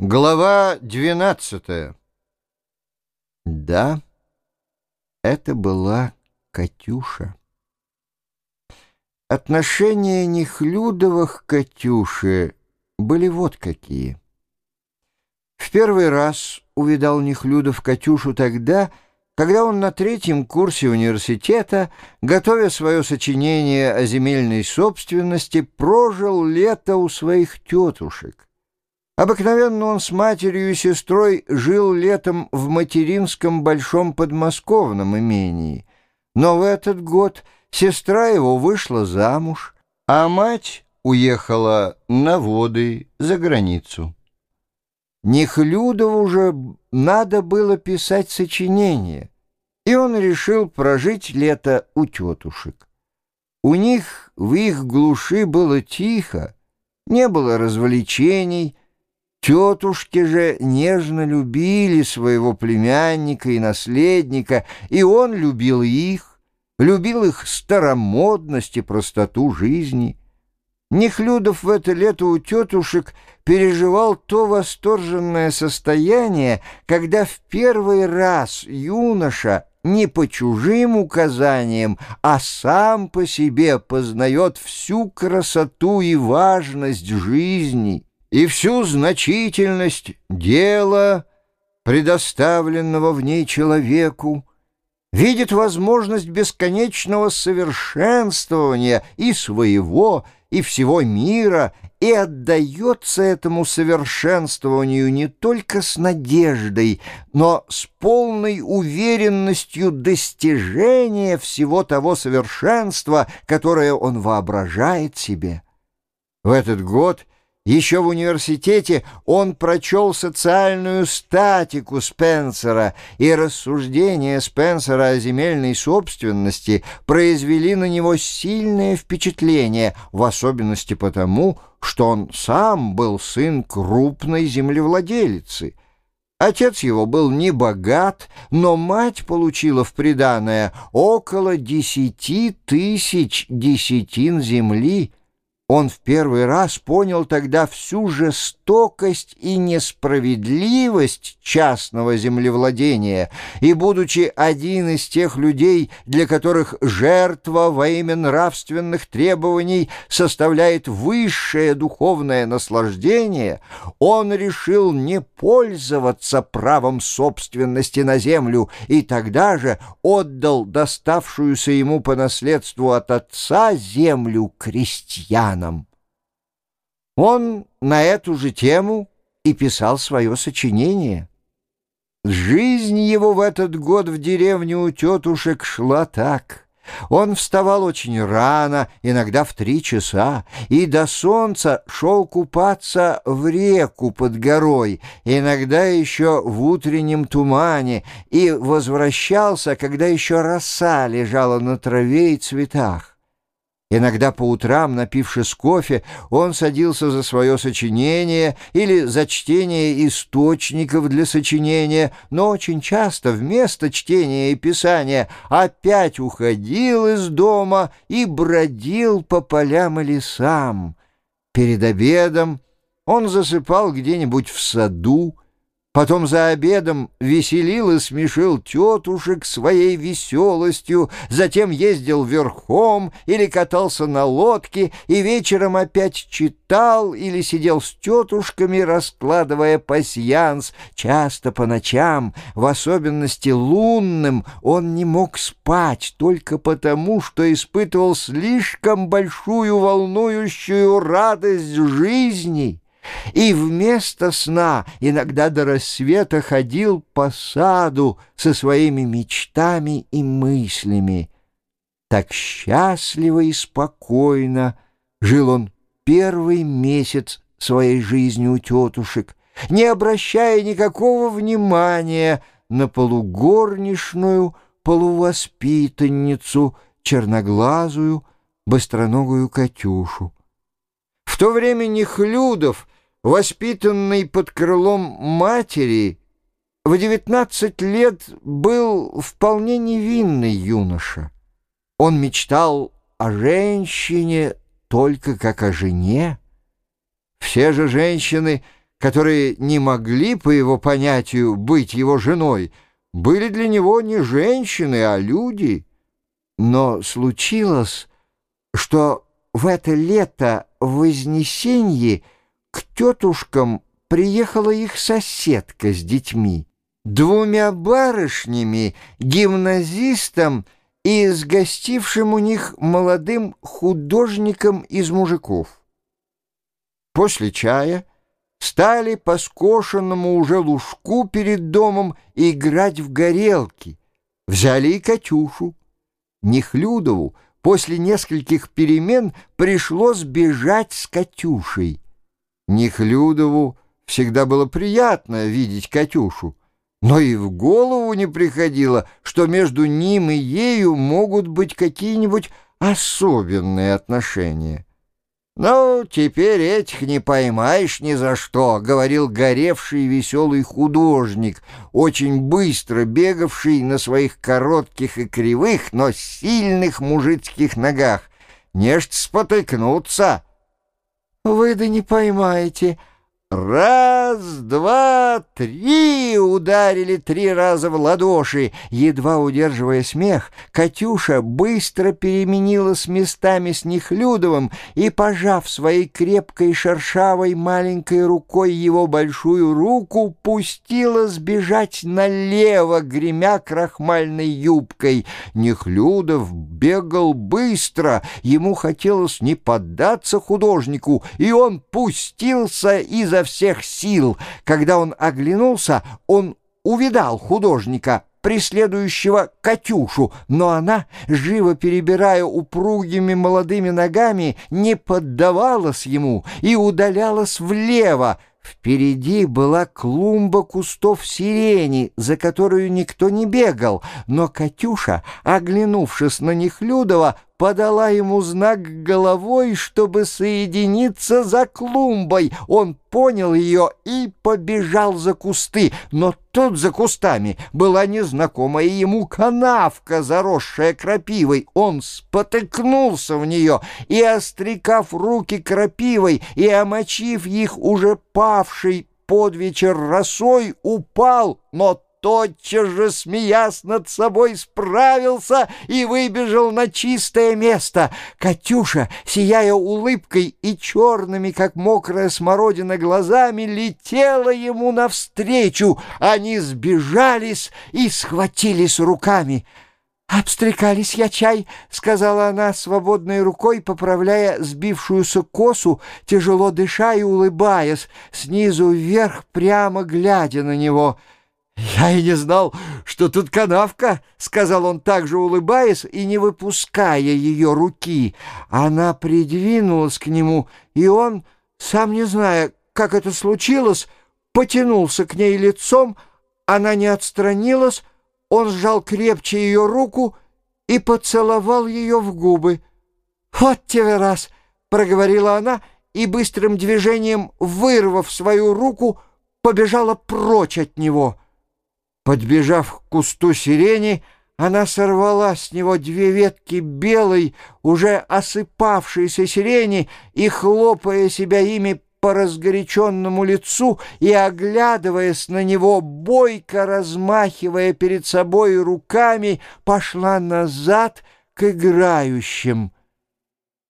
Глава двенадцатая. Да, это была Катюша. Отношения Нехлюдовых к Катюше были вот какие. В первый раз увидал Нехлюдов Катюшу тогда, когда он на третьем курсе университета, готовя свое сочинение о земельной собственности, прожил лето у своих тетушек. Обыкновенно он с матерью и сестрой жил летом в материнском большом подмосковном имении. Но в этот год сестра его вышла замуж, а мать уехала на воды за границу. Нехлюдову уже надо было писать сочинение, и он решил прожить лето у тетушек. У них в их глуши было тихо, не было развлечений, Тетушки же нежно любили своего племянника и наследника, и он любил их, любил их старомодность и простоту жизни. Нехлюдов в это лето у тетушек переживал то восторженное состояние, когда в первый раз юноша не по чужим указаниям, а сам по себе познает всю красоту и важность жизни и всю значительность дела, предоставленного в ней человеку, видит возможность бесконечного совершенствования и своего, и всего мира, и отдается этому совершенствованию не только с надеждой, но с полной уверенностью достижения всего того совершенства, которое он воображает себе. В этот год – еще в университете он прочел социальную статику Спенсера, и рассуждения Спенсера о земельной собственности произвели на него сильное впечатление, в особенности потому, что он сам был сын крупной землевладелицы. Отец его был не богат, но мать получила в приданое около десяти тысяч десятин земли, он в первый раз понял тогда всю жестокость и несправедливость частного землевладения, и, будучи один из тех людей, для которых жертва во имя нравственных требований составляет высшее духовное наслаждение, он решил не пользоваться правом собственности на землю и тогда же отдал доставшуюся ему по наследству от отца землю крестьян романом. Он на эту же тему и писал свое сочинение. Жизнь его в этот год в деревне у тетушек шла так. Он вставал очень рано, иногда в три часа, и до солнца шел купаться в реку под горой, иногда еще в утреннем тумане, и возвращался, когда еще роса лежала на траве и цветах. Иногда по утрам, напившись кофе, он садился за свое сочинение или за чтение источников для сочинения, но очень часто вместо чтения и писания опять уходил из дома и бродил по полям и лесам. Перед обедом он засыпал где-нибудь в саду, Потом за обедом веселил и смешил тетушек своей веселостью, затем ездил верхом или катался на лодке и вечером опять читал или сидел с тетушками, раскладывая пасьянс. Часто по ночам, в особенности лунным, он не мог спать только потому, что испытывал слишком большую волнующую радость жизни и вместо сна иногда до рассвета ходил по саду со своими мечтами и мыслями. Так счастливо и спокойно жил он первый месяц своей жизни у тетушек, не обращая никакого внимания на полугорничную, полувоспитанницу, черноглазую, быстроногую Катюшу. В то время Нехлюдов воспитанный под крылом матери, в девятнадцать лет был вполне невинный юноша. Он мечтал о женщине только как о жене. Все же женщины которые не могли, по его понятию, быть его женой, были для него не женщины, а люди. Но случилось, что в это лето в Вознесенье к тетушкам приехала их соседка с детьми, двумя барышнями, гимназистом и с гостившим у них молодым художником из мужиков. После чая стали по скошенному уже лужку перед домом играть в горелки. Взяли и Катюшу. Нехлюдову после нескольких перемен пришлось бежать с Катюшей. Нехлюдову всегда было приятно видеть Катюшу, но и в голову не приходило, что между ним и ею могут быть какие-нибудь особенные отношения. «Ну, теперь этих не поймаешь ни за что», — говорил горевший веселый художник, очень быстро бегавший на своих коротких и кривых, но сильных мужицких ногах. «Нечто спотыкнуться». «Вы да не поймаете», Раз, два, три ударили три раза в ладоши. Едва удерживая смех, Катюша быстро переменилась местами с Нехлюдовым и, пожав своей крепкой шершавой маленькой рукой его большую руку, пустила сбежать налево, гремя крахмальной юбкой. Нехлюдов бегал быстро, ему хотелось не поддаться художнику, и он пустился изо изо всех сил. Когда он оглянулся, он увидал художника, преследующего Катюшу, но она, живо перебирая упругими молодыми ногами, не поддавалась ему и удалялась влево, Впереди была клумба кустов сирени, за которую никто не бегал, но Катюша, оглянувшись на Нехлюдова, подала ему знак головой, чтобы соединиться за клумбой. Он понял ее и побежал за кусты, но тут за кустами была незнакомая ему канавка, заросшая крапивой. Он спотыкнулся в нее и, острекав руки крапивой и омочив их уже павшей под вечер росой, упал, но тотчас же, смеясь над собой, справился и выбежал на чистое место. Катюша, сияя улыбкой и черными, как мокрая смородина, глазами, летела ему навстречу. Они сбежались и схватились руками. «Обстрекались я чай», — сказала она свободной рукой, поправляя сбившуюся косу, тяжело дыша и улыбаясь, снизу вверх, прямо глядя на него — «Я и не знал, что тут канавка», — сказал он также улыбаясь и не выпуская ее руки. Она придвинулась к нему, и он, сам не зная, как это случилось, потянулся к ней лицом, она не отстранилась, он сжал крепче ее руку и поцеловал ее в губы. «Вот тебе раз!» — проговорила она и быстрым движением, вырвав свою руку, побежала прочь от него — Подбежав к кусту сирени, она сорвала с него две ветки белой, уже осыпавшейся сирени, и, хлопая себя ими по разгоряченному лицу и, оглядываясь на него, бойко размахивая перед собой руками, пошла назад к играющим.